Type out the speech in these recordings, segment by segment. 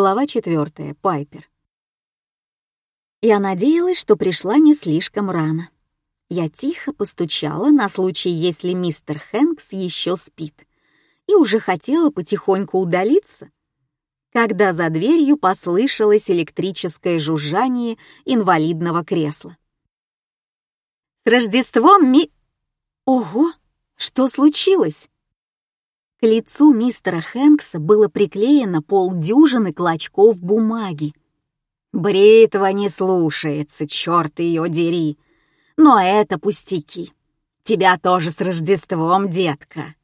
Глава четвертая. Пайпер. Я надеялась, что пришла не слишком рано. Я тихо постучала на случай, если мистер Хэнкс еще спит, и уже хотела потихоньку удалиться, когда за дверью послышалось электрическое жужжание инвалидного кресла. «С Рождеством, ми...» «Ого! Что случилось?» К лицу мистера Хэнкса было приклеено полдюжины клочков бумаги. «Бритва не слушается, черт ее дери! Но это пустяки. Тебя тоже с Рождеством, детка!»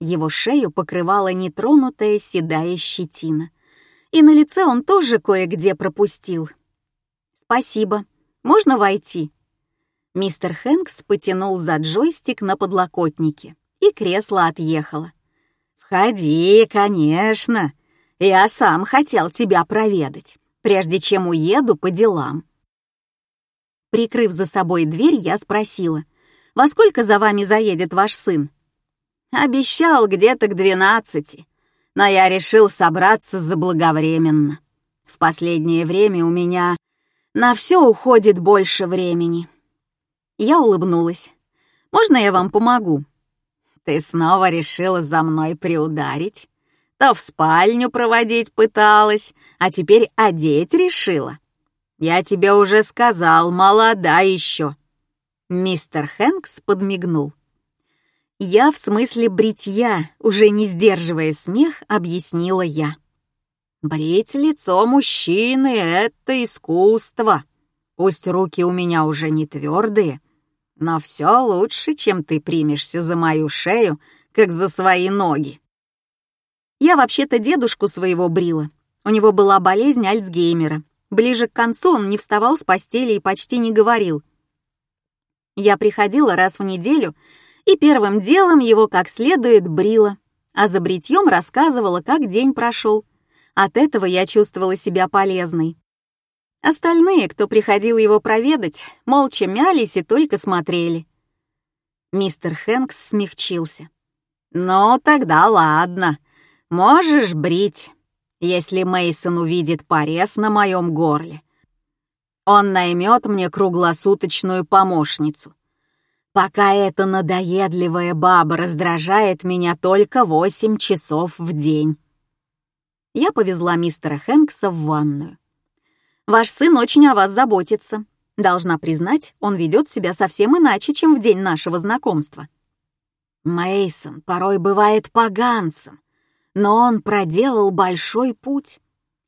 Его шею покрывала нетронутая седая щетина, и на лице он тоже кое-где пропустил. «Спасибо. Можно войти?» Мистер Хэнкс потянул за джойстик на подлокотнике, и кресло отъехало. «Входи, конечно. Я сам хотел тебя проведать, прежде чем уеду по делам». Прикрыв за собой дверь, я спросила, «Во сколько за вами заедет ваш сын?» «Обещал где-то к двенадцати, но я решил собраться заблаговременно. В последнее время у меня на все уходит больше времени». Я улыбнулась. «Можно я вам помогу?» Ты снова решила за мной приударить? То в спальню проводить пыталась, а теперь одеть решила. Я тебе уже сказал, молода еще. Мистер Хэнкс подмигнул. Я в смысле бритья, уже не сдерживая смех, объяснила я. Брить лицо мужчины — это искусство. Пусть руки у меня уже не твердые, но все лучше, чем ты примешься за мою шею, как за свои ноги. Я вообще-то дедушку своего брила. У него была болезнь Альцгеймера. Ближе к концу он не вставал с постели и почти не говорил. Я приходила раз в неделю и первым делом его как следует брила, а за бритьем рассказывала, как день прошел. От этого я чувствовала себя полезной. Остальные, кто приходил его проведать, молча мялись и только смотрели. Мистер Хэнкс смягчился. «Ну, тогда ладно. Можешь брить, если Мейсон увидит порез на моем горле. Он наймет мне круглосуточную помощницу. Пока эта надоедливая баба раздражает меня только восемь часов в день». Я повезла мистера Хэнкса в ванную. Ваш сын очень о вас заботится. Должна признать, он ведет себя совсем иначе, чем в день нашего знакомства. Мейсон порой бывает поганцем, но он проделал большой путь.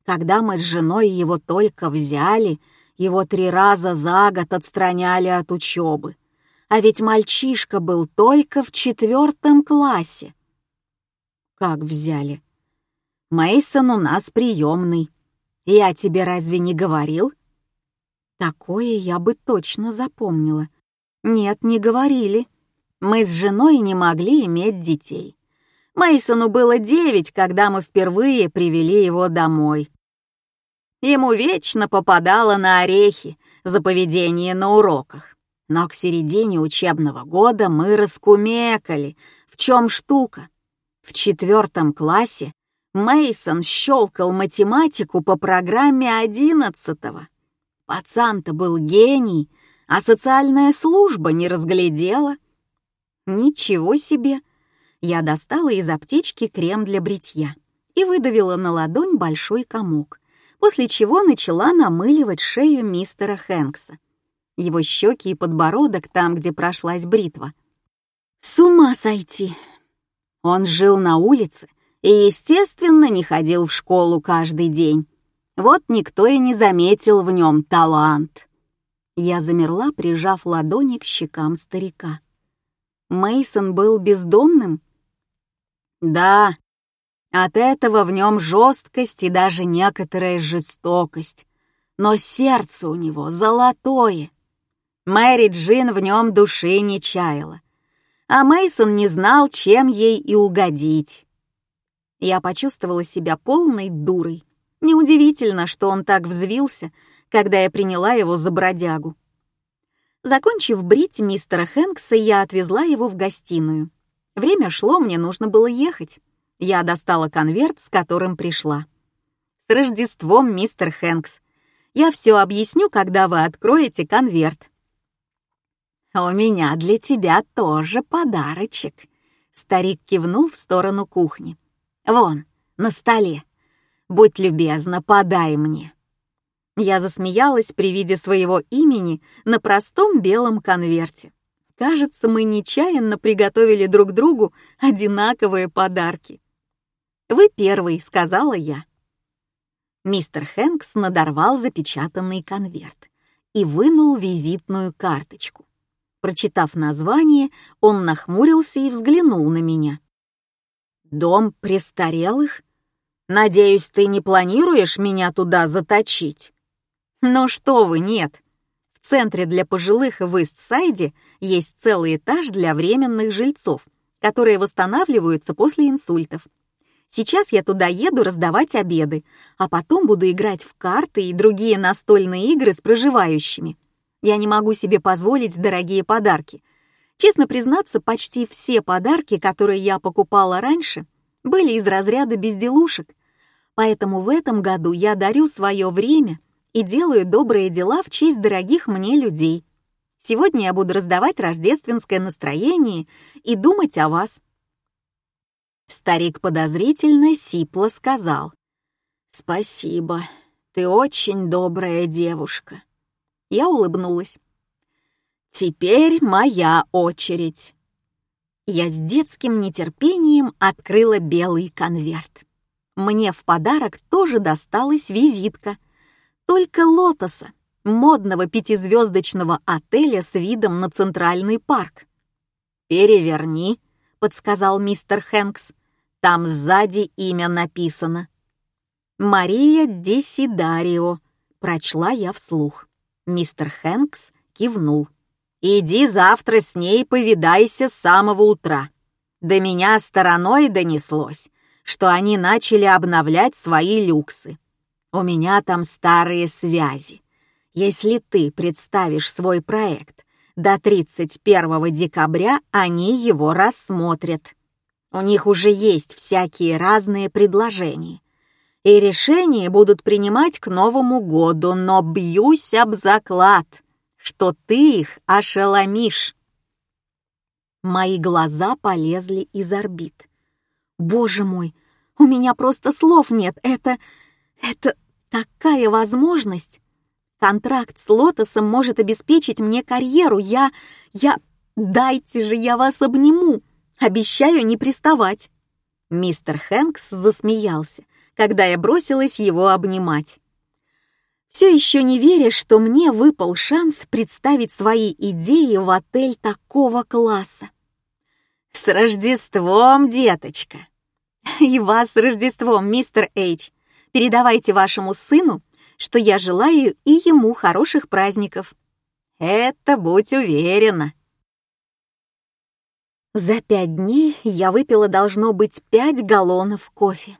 Когда мы с женой его только взяли, его три раза за год отстраняли от учебы. А ведь мальчишка был только в четвертом классе. Как взяли? Мейсон у нас приемный. Я тебе разве не говорил?» Такое я бы точно запомнила. Нет, не говорили. Мы с женой не могли иметь детей. Мейсону было девять, когда мы впервые привели его домой. Ему вечно попадало на орехи за поведение на уроках. Но к середине учебного года мы раскумекали, в чем штука. В четвертом классе Мейсон щелкал математику по программе одиннадцатого. Пацан-то был гений, а социальная служба не разглядела. Ничего себе! Я достала из аптечки крем для бритья и выдавила на ладонь большой комок, после чего начала намыливать шею мистера Хэнкса. Его щеки и подбородок там, где прошлась бритва. С ума сойти! Он жил на улице, и, естественно, не ходил в школу каждый день. Вот никто и не заметил в нем талант. Я замерла, прижав ладони к щекам старика. Мейсон был бездомным? Да, от этого в нем жесткость и даже некоторая жестокость. Но сердце у него золотое. Мэри Джин в нем души не чаяла. А Мейсон не знал, чем ей и угодить. Я почувствовала себя полной дурой. Неудивительно, что он так взвился, когда я приняла его за бродягу. Закончив брить мистера Хэнкса, я отвезла его в гостиную. Время шло, мне нужно было ехать. Я достала конверт, с которым пришла. С Рождеством, мистер Хэнкс! Я все объясню, когда вы откроете конверт». «У меня для тебя тоже подарочек», — старик кивнул в сторону кухни. «Вон, на столе. Будь любезна, подай мне». Я засмеялась при виде своего имени на простом белом конверте. Кажется, мы нечаянно приготовили друг другу одинаковые подарки. «Вы первый», — сказала я. Мистер Хэнкс надорвал запечатанный конверт и вынул визитную карточку. Прочитав название, он нахмурился и взглянул на меня. «Дом престарелых? Надеюсь, ты не планируешь меня туда заточить?» «Ну что вы, нет. В центре для пожилых в Ист-Сайде есть целый этаж для временных жильцов, которые восстанавливаются после инсультов. Сейчас я туда еду раздавать обеды, а потом буду играть в карты и другие настольные игры с проживающими. Я не могу себе позволить дорогие подарки. Честно признаться, почти все подарки, которые я покупала раньше, были из разряда безделушек. Поэтому в этом году я дарю свое время и делаю добрые дела в честь дорогих мне людей. Сегодня я буду раздавать рождественское настроение и думать о вас. Старик подозрительно сипло сказал. «Спасибо, ты очень добрая девушка». Я улыбнулась. «Теперь моя очередь». Я с детским нетерпением открыла белый конверт. Мне в подарок тоже досталась визитка, только лотоса, модного пятизвездочного отеля с видом на Центральный парк. «Переверни», — подсказал мистер Хэнкс. «Там сзади имя написано». «Мария Десидарио», — прочла я вслух. Мистер Хэнкс кивнул. «Иди завтра с ней повидайся с самого утра. До меня стороной донеслось, что они начали обновлять свои люксы. У меня там старые связи. Если ты представишь свой проект, до 31 декабря они его рассмотрят. У них уже есть всякие разные предложения и решения будут принимать к Новому году, но бьюсь об заклад, что ты их ошеломишь. Мои глаза полезли из орбит. Боже мой, у меня просто слов нет. Это... это такая возможность. Контракт с Лотосом может обеспечить мне карьеру. Я... я... Дайте же я вас обниму. Обещаю не приставать. Мистер Хэнкс засмеялся, когда я бросилась его обнимать. Все еще не веря, что мне выпал шанс представить свои идеи в отель такого класса. «С Рождеством, деточка!» «И вас с Рождеством, мистер Эйч! Передавайте вашему сыну, что я желаю и ему хороших праздников». «Это будь уверена!» За пять дней я выпила, должно быть, пять галлонов кофе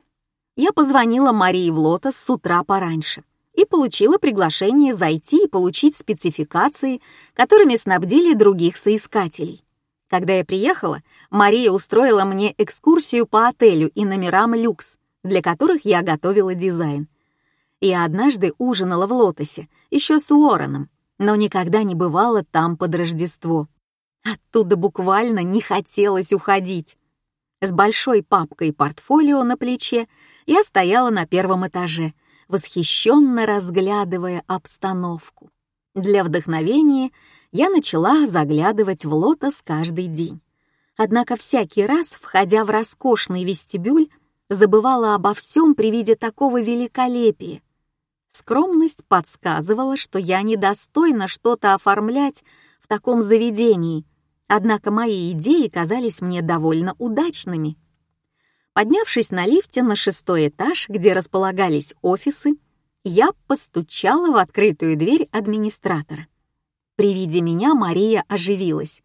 я позвонила Марии в Лотос с утра пораньше и получила приглашение зайти и получить спецификации, которыми снабдили других соискателей. Когда я приехала, Мария устроила мне экскурсию по отелю и номерам люкс, для которых я готовила дизайн. Я однажды ужинала в Лотосе, еще с Уорреном, но никогда не бывала там под Рождество. Оттуда буквально не хотелось уходить. С большой папкой портфолио на плече я стояла на первом этаже, восхищенно разглядывая обстановку. Для вдохновения я начала заглядывать в лотос каждый день. Однако всякий раз, входя в роскошный вестибюль, забывала обо всем при виде такого великолепия. Скромность подсказывала, что я недостойна что-то оформлять в таком заведении, однако мои идеи казались мне довольно удачными. Поднявшись на лифте на шестой этаж, где располагались офисы, я постучала в открытую дверь администратора. При виде меня Мария оживилась.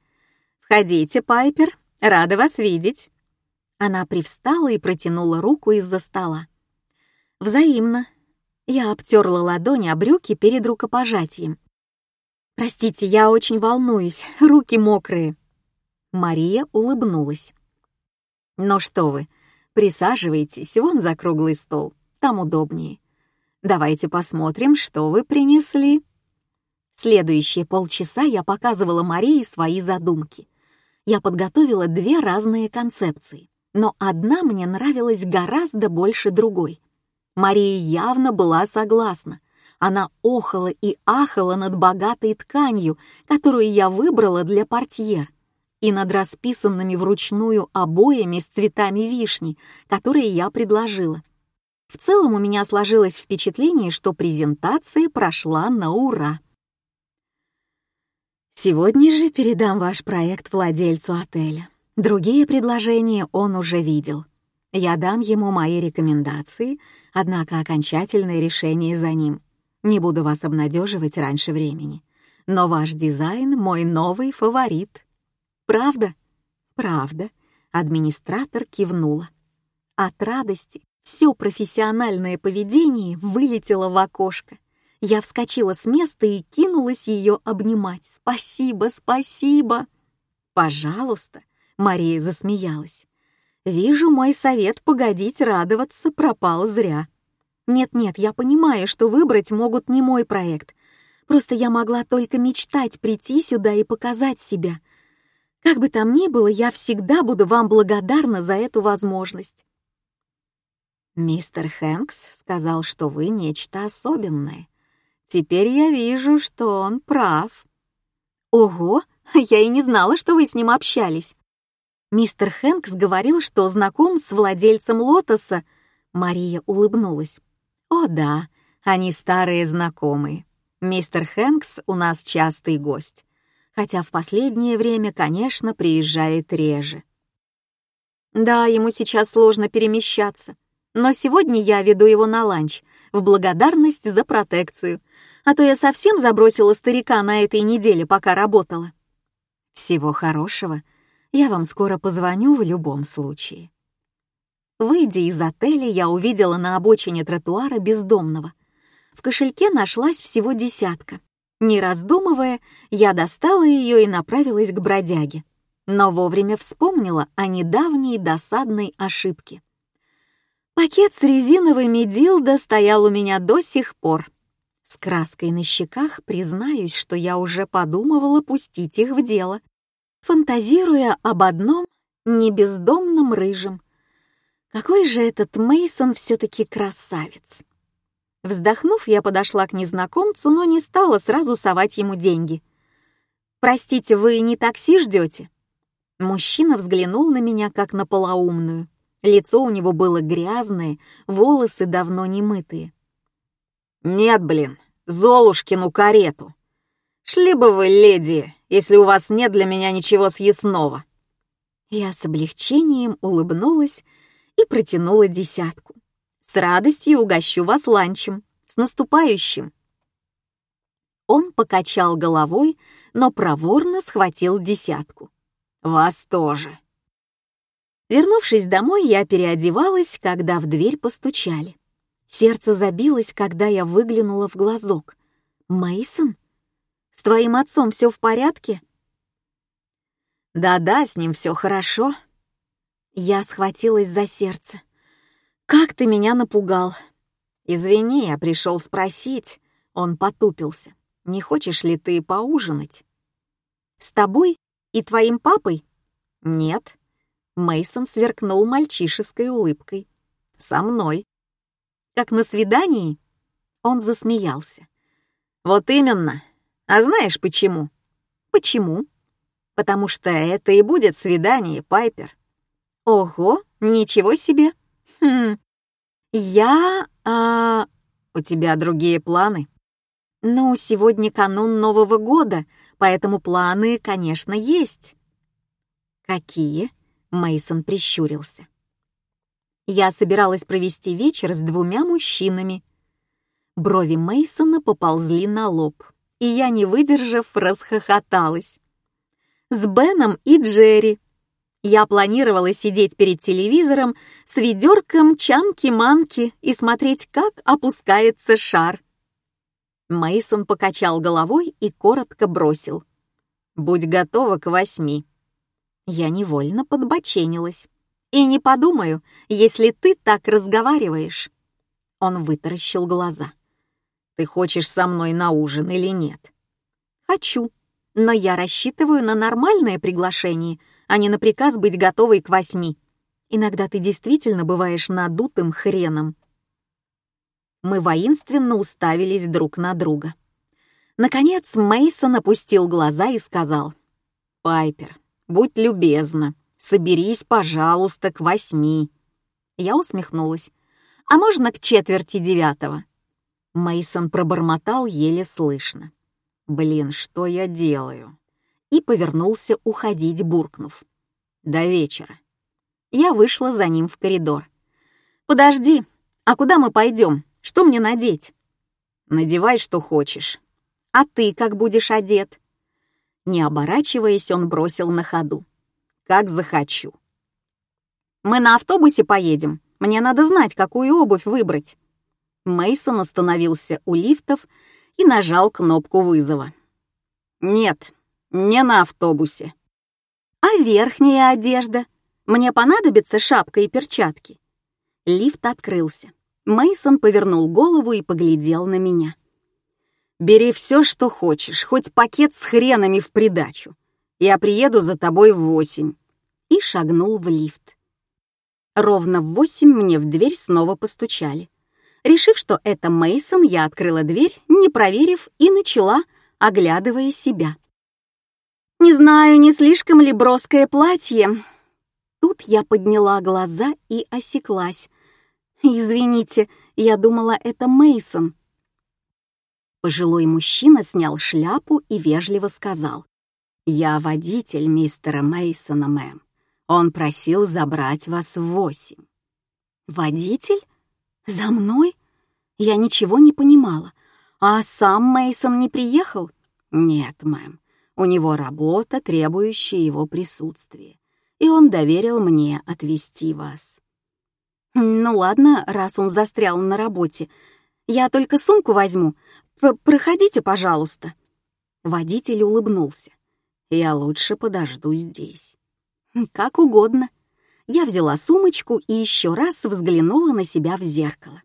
«Входите, Пайпер, рада вас видеть». Она привстала и протянула руку из-за стола. «Взаимно». Я обтерла ладони о брюки перед рукопожатием. «Простите, я очень волнуюсь, руки мокрые». Мария улыбнулась. «Ну что вы, Присаживайтесь вон за круглый стол, там удобнее. Давайте посмотрим, что вы принесли. Следующие полчаса я показывала Марии свои задумки. Я подготовила две разные концепции, но одна мне нравилась гораздо больше другой. Мария явно была согласна. Она охала и ахала над богатой тканью, которую я выбрала для портьер, и над расписанными вручную обоями с цветами вишни, которые я предложила. В целом у меня сложилось впечатление, что презентация прошла на ура. Сегодня же передам ваш проект владельцу отеля. Другие предложения он уже видел. Я дам ему мои рекомендации, однако окончательное решение за ним. Не буду вас обнадеживать раньше времени. Но ваш дизайн — мой новый фаворит. Правда? Правда. Администратор кивнула. От радости все профессиональное поведение вылетело в окошко. Я вскочила с места и кинулась ее обнимать. «Спасибо, спасибо!» «Пожалуйста!» — Мария засмеялась. «Вижу, мой совет погодить радоваться пропал зря. Нет-нет, я понимаю, что выбрать могут не мой проект. Просто я могла только мечтать прийти сюда и показать себя. Как бы там ни было, я всегда буду вам благодарна за эту возможность». «Мистер Хэнкс сказал, что вы нечто особенное», Теперь я вижу, что он прав. Ого, я и не знала, что вы с ним общались. Мистер Хэнкс говорил, что знаком с владельцем лотоса. Мария улыбнулась. О да, они старые знакомые. Мистер Хэнкс у нас частый гость, хотя в последнее время, конечно, приезжает реже. Да, ему сейчас сложно перемещаться, но сегодня я веду его на ланч в благодарность за протекцию, а то я совсем забросила старика на этой неделе, пока работала. Всего хорошего. Я вам скоро позвоню в любом случае. Выйдя из отеля, я увидела на обочине тротуара бездомного. В кошельке нашлась всего десятка. Не раздумывая, я достала ее и направилась к бродяге. Но вовремя вспомнила о недавней досадной ошибке. Пакет с резиновыми дилдо стоял у меня до сих пор. С краской на щеках признаюсь, что я уже подумывала пустить их в дело, фантазируя об одном небездомном рыжем. Какой же этот Мейсон все-таки красавец! Вздохнув, я подошла к незнакомцу, но не стала сразу совать ему деньги. «Простите, вы не такси ждете?» Мужчина взглянул на меня, как на полоумную. Лицо у него было грязное, волосы давно не мытые. «Нет, блин, Золушкину карету. Шли бы вы, леди, если у вас нет для меня ничего съестного». Я с облегчением улыбнулась и протянула десятку. «С радостью угощу вас ланчем. С наступающим!» Он покачал головой, но проворно схватил десятку. «Вас тоже!» Вернувшись домой, я переодевалась, когда в дверь постучали. Сердце забилось, когда я выглянула в глазок. Мейсон, С твоим отцом все в порядке?» «Да-да, с ним все хорошо». Я схватилась за сердце. «Как ты меня напугал!» «Извини, я пришел спросить». Он потупился. «Не хочешь ли ты поужинать?» «С тобой и твоим папой?» «Нет». Мейсон сверкнул мальчишеской улыбкой. «Со мной» как на свидании?» Он засмеялся. «Вот именно. А знаешь почему?» «Почему?» «Потому что это и будет свидание, Пайпер». «Ого, ничего себе!» «Хм, я... А... У тебя другие планы?» «Ну, сегодня канун Нового года, поэтому планы, конечно, есть». «Какие?» — Мейсон прищурился. Я собиралась провести вечер с двумя мужчинами. Брови Мейсона поползли на лоб, и я, не выдержав, расхохоталась. С Беном и Джерри. Я планировала сидеть перед телевизором с ведерком чанки-манки и смотреть, как опускается шар. Мейсон покачал головой и коротко бросил. «Будь готова к восьми». Я невольно подбоченилась. И не подумаю, если ты так разговариваешь. Он вытаращил глаза. «Ты хочешь со мной на ужин или нет?» «Хочу, но я рассчитываю на нормальное приглашение, а не на приказ быть готовой к восьми. Иногда ты действительно бываешь надутым хреном». Мы воинственно уставились друг на друга. Наконец Мейсон опустил глаза и сказал. «Пайпер, будь любезна, соберись, пожалуйста, к восьми». Я усмехнулась. «А можно к четверти девятого?» Мейсон пробормотал еле слышно. «Блин, что я делаю?» И повернулся уходить, буркнув. «До вечера». Я вышла за ним в коридор. «Подожди, а куда мы пойдем? Что мне надеть?» «Надевай, что хочешь». «А ты как будешь одет?» Не оборачиваясь, он бросил на ходу. «Как захочу». «Мы на автобусе поедем. Мне надо знать, какую обувь выбрать». Мейсон остановился у лифтов и нажал кнопку вызова. «Нет, не на автобусе». «А верхняя одежда? Мне понадобится шапка и перчатки». Лифт открылся. Мейсон повернул голову и поглядел на меня. «Бери все, что хочешь, хоть пакет с хренами в придачу. Я приеду за тобой в восемь». И шагнул в лифт. Ровно в восемь мне в дверь снова постучали. Решив, что это Мейсон, я открыла дверь, не проверив, и начала, оглядывая себя. Не знаю, не слишком ли броское платье. Тут я подняла глаза и осеклась. Извините, я думала, это Мейсон. Пожилой мужчина снял шляпу и вежливо сказал: "Я водитель мистера Мейсона, мэм. Он просил забрать вас в восемь». «Водитель? За мной?» Я ничего не понимала. А сам Мейсон не приехал? Нет, мэм. У него работа, требующая его присутствия. И он доверил мне отвезти вас. Ну ладно, раз он застрял на работе. Я только сумку возьму. П Проходите, пожалуйста. Водитель улыбнулся. Я лучше подожду здесь. Как угодно. Я взяла сумочку и еще раз взглянула на себя в зеркало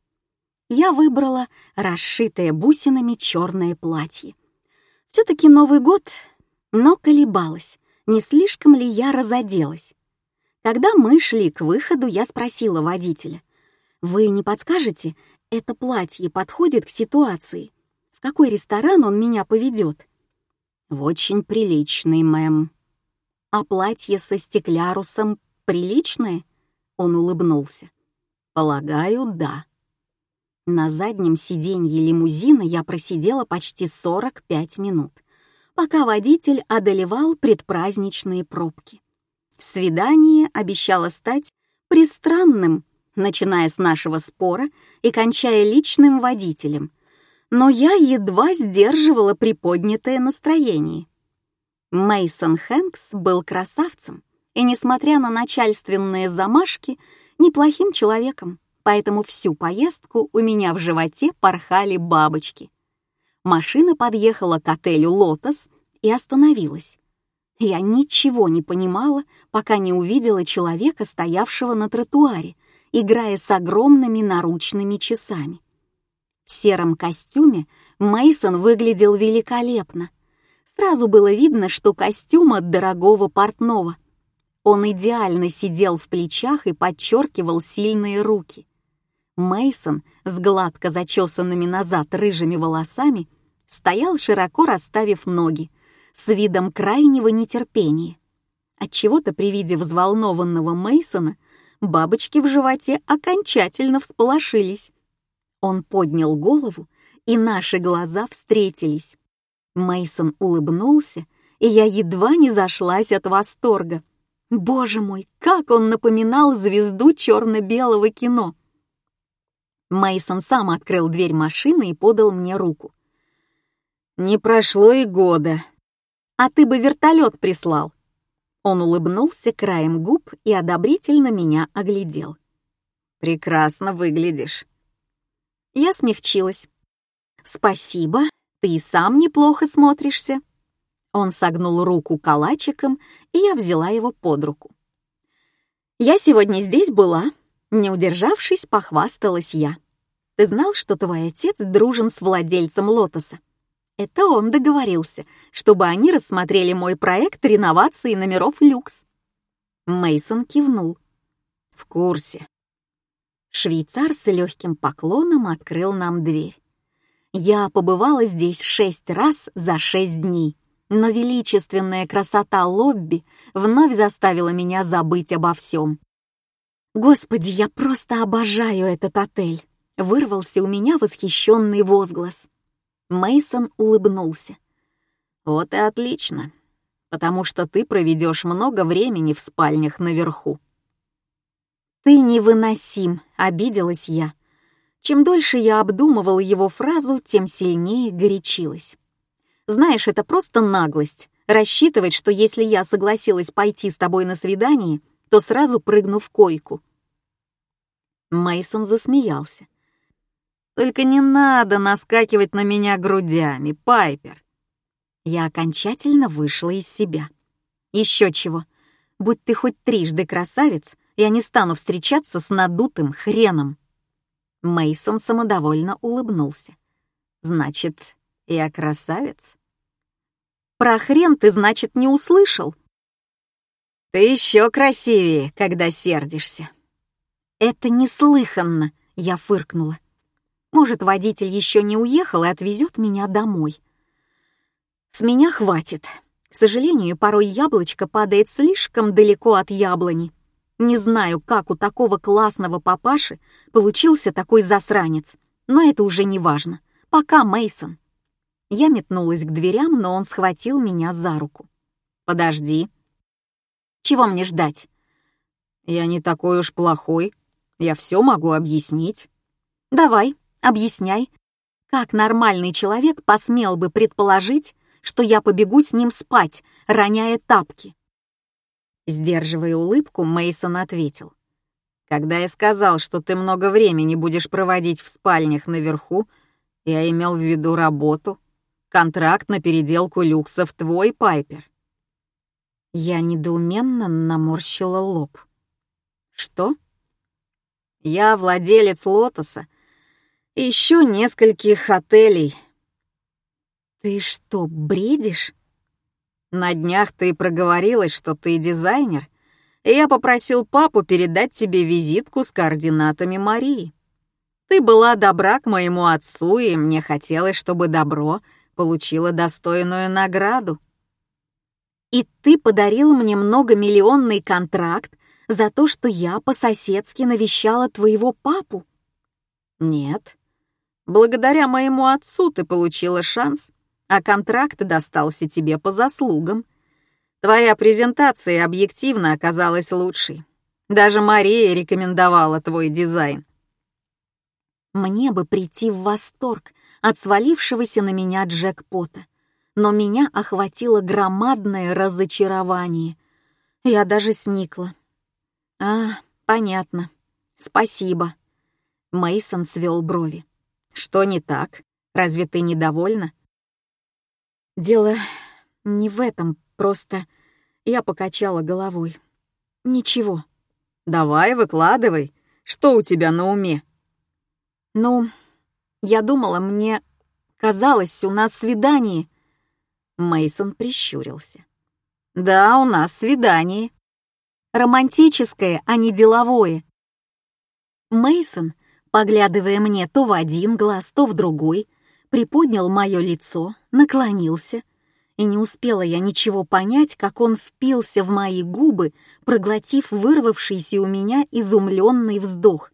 я выбрала расшитое бусинами черное платье. Все-таки Новый год, но колебалась, не слишком ли я разоделась. Когда мы шли к выходу, я спросила водителя, «Вы не подскажете, это платье подходит к ситуации? В какой ресторан он меня поведет?» «В очень приличный, мэм». «А платье со стеклярусом приличное?» Он улыбнулся. «Полагаю, да». На заднем сиденье лимузина я просидела почти 45 минут, пока водитель одолевал предпраздничные пробки. Свидание обещало стать пристранным, начиная с нашего спора и кончая личным водителем, но я едва сдерживала приподнятое настроение. Мейсон Хэнкс был красавцем и, несмотря на начальственные замашки, неплохим человеком поэтому всю поездку у меня в животе порхали бабочки. Машина подъехала к отелю «Лотос» и остановилась. Я ничего не понимала, пока не увидела человека, стоявшего на тротуаре, играя с огромными наручными часами. В сером костюме Мейсон выглядел великолепно. Сразу было видно, что костюм от дорогого портного. Он идеально сидел в плечах и подчеркивал сильные руки. Мейсон с гладко зачесанными назад рыжими волосами стоял широко расставив ноги, с видом крайнего нетерпения. Отчего-то при виде взволнованного Мейсона бабочки в животе окончательно всполошились. Он поднял голову, и наши глаза встретились. Мейсон улыбнулся, и я едва не зашлась от восторга. Боже мой, как он напоминал звезду черно-белого кино! Мейсон сам открыл дверь машины и подал мне руку. «Не прошло и года. А ты бы вертолет прислал». Он улыбнулся краем губ и одобрительно меня оглядел. «Прекрасно выглядишь». Я смягчилась. «Спасибо, ты и сам неплохо смотришься». Он согнул руку калачиком, и я взяла его под руку. «Я сегодня здесь была», — не удержавшись, похвасталась я. Ты знал, что твой отец дружен с владельцем Лотоса? Это он договорился, чтобы они рассмотрели мой проект реновации номеров люкс. Мейсон кивнул. В курсе. Швейцар с легким поклоном открыл нам дверь. Я побывала здесь шесть раз за шесть дней, но величественная красота лобби вновь заставила меня забыть обо всем. Господи, я просто обожаю этот отель. Вырвался у меня восхищенный возглас. Мейсон улыбнулся. Вот и отлично, потому что ты проведешь много времени в спальнях наверху. Ты невыносим, обиделась я. Чем дольше я обдумывал его фразу, тем сильнее горячилась. Знаешь, это просто наглость рассчитывать, что если я согласилась пойти с тобой на свидание, то сразу прыгну в койку. Мейсон засмеялся. Только не надо наскакивать на меня грудями, Пайпер. Я окончательно вышла из себя. Еще чего. Будь ты хоть трижды красавец, я не стану встречаться с надутым хреном. Мейсон самодовольно улыбнулся. Значит, я красавец? Про хрен ты, значит, не услышал? Ты еще красивее, когда сердишься. Это неслыханно, я фыркнула. Может, водитель еще не уехал и отвезет меня домой. С меня хватит. К сожалению, порой яблочко падает слишком далеко от яблони. Не знаю, как у такого классного папаши получился такой засранец, но это уже не важно. Пока, Мейсон. Я метнулась к дверям, но он схватил меня за руку. Подожди. Чего мне ждать? Я не такой уж плохой. Я все могу объяснить. Давай, объясняй. Как нормальный человек посмел бы предположить, что я побегу с ним спать, роняя тапки? Сдерживая улыбку, Мейсон ответил: "Когда я сказал, что ты много времени будешь проводить в спальнях наверху, я имел в виду работу, контракт на переделку люксов твой, Пайпер. Я недоуменно наморщила лоб. «Что?» «Я владелец «Лотоса» еще нескольких отелей». «Ты что, бредишь?» «На днях ты проговорилась, что ты дизайнер, и я попросил папу передать тебе визитку с координатами Марии. Ты была добра к моему отцу, и мне хотелось, чтобы добро получило достойную награду. И ты подарил мне многомиллионный контракт за то, что я по-соседски навещала твоего папу? Нет. Благодаря моему отцу ты получила шанс, а контракт достался тебе по заслугам. Твоя презентация объективно оказалась лучшей. Даже Мария рекомендовала твой дизайн. Мне бы прийти в восторг от свалившегося на меня джекпота но меня охватило громадное разочарование. Я даже сникла. «А, понятно. Спасибо». Мейсон свел брови. «Что не так? Разве ты недовольна?» «Дело не в этом, просто...» Я покачала головой. «Ничего». «Давай, выкладывай. Что у тебя на уме?» «Ну, я думала, мне казалось, у нас свидание. Мейсон прищурился. Да, у нас свидание. Романтическое, а не деловое. Мейсон, поглядывая мне то в один глаз, то в другой, приподнял мое лицо, наклонился, и не успела я ничего понять, как он впился в мои губы, проглотив вырвавшийся у меня изумленный вздох.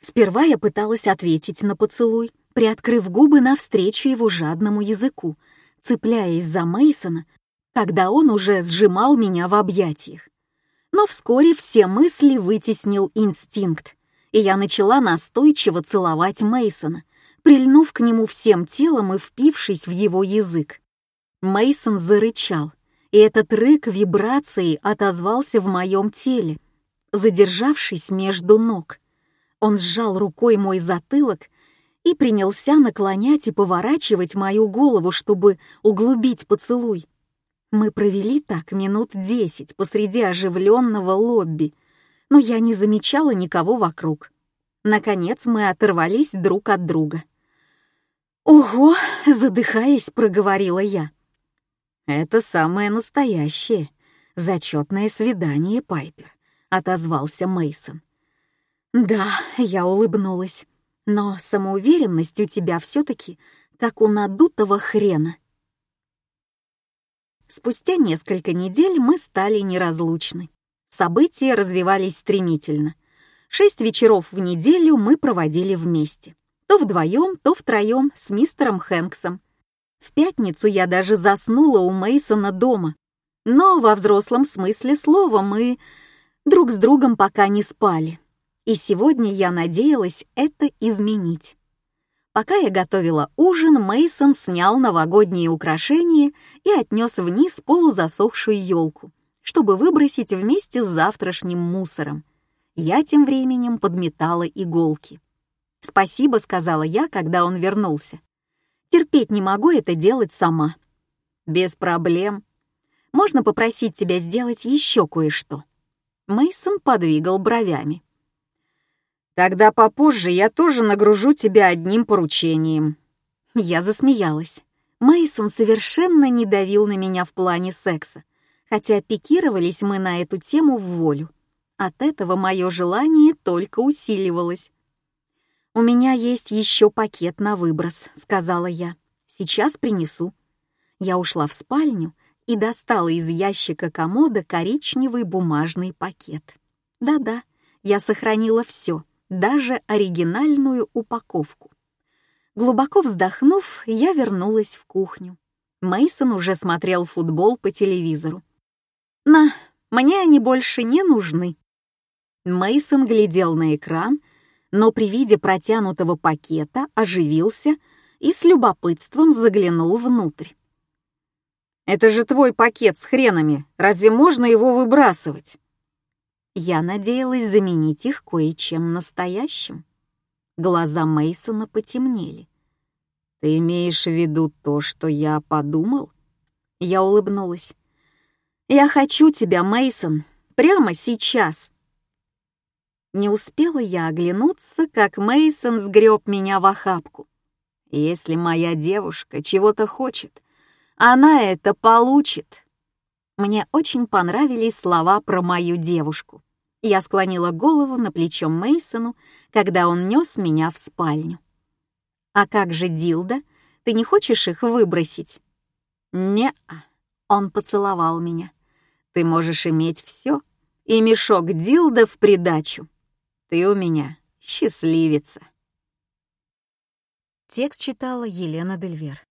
Сперва я пыталась ответить на поцелуй, приоткрыв губы навстречу его жадному языку, цепляясь за Мейсона, когда он уже сжимал меня в объятиях. Но вскоре все мысли вытеснил инстинкт, и я начала настойчиво целовать Мейсона, прильнув к нему всем телом и впившись в его язык. Мейсон зарычал, и этот рык вибрацией отозвался в моем теле, задержавшись между ног. Он сжал рукой мой затылок и принялся наклонять и поворачивать мою голову, чтобы углубить поцелуй. Мы провели так минут десять посреди оживленного лобби, но я не замечала никого вокруг. Наконец мы оторвались друг от друга. «Ого!» — задыхаясь, проговорила я. «Это самое настоящее, зачетное свидание, Пайпер», — отозвался Мейсон. «Да», — я улыбнулась, — «но самоуверенность у тебя все-таки как у надутого хрена». Спустя несколько недель мы стали неразлучны. События развивались стремительно. Шесть вечеров в неделю мы проводили вместе. То вдвоем, то втроем с мистером Хэнксом. В пятницу я даже заснула у Мейсона дома. Но во взрослом смысле слова мы друг с другом пока не спали. И сегодня я надеялась это изменить. Пока я готовила ужин, Мейсон снял новогодние украшения и отнес вниз полузасохшую елку, чтобы выбросить вместе с завтрашним мусором. Я тем временем подметала иголки. «Спасибо», — сказала я, когда он вернулся. «Терпеть не могу это делать сама». «Без проблем. Можно попросить тебя сделать еще кое-что». Мейсон подвигал бровями. Тогда попозже я тоже нагружу тебя одним поручением». Я засмеялась. Мейсон совершенно не давил на меня в плане секса, хотя пикировались мы на эту тему в волю. От этого мое желание только усиливалось. «У меня есть еще пакет на выброс», — сказала я. «Сейчас принесу». Я ушла в спальню и достала из ящика комода коричневый бумажный пакет. Да-да, я сохранила все — даже оригинальную упаковку. Глубоко вздохнув, я вернулась в кухню. Мейсон уже смотрел футбол по телевизору. На, мне они больше не нужны. Мейсон глядел на экран, но при виде протянутого пакета оживился и с любопытством заглянул внутрь. «Это же твой пакет с хренами. Разве можно его выбрасывать?» Я надеялась заменить их кое-чем настоящим. Глаза Мейсона потемнели. Ты имеешь в виду то, что я подумал? Я улыбнулась. Я хочу тебя, Мейсон, прямо сейчас. Не успела я оглянуться, как Мейсон сгреб меня в охапку. Если моя девушка чего-то хочет, она это получит. Мне очень понравились слова про мою девушку. Я склонила голову на плечо Мейсону, когда он нес меня в спальню. «А как же Дилда? Ты не хочешь их выбросить?» «Не-а», он поцеловал меня. «Ты можешь иметь все, и мешок Дилда в придачу. Ты у меня счастливица». Текст читала Елена Дельвер.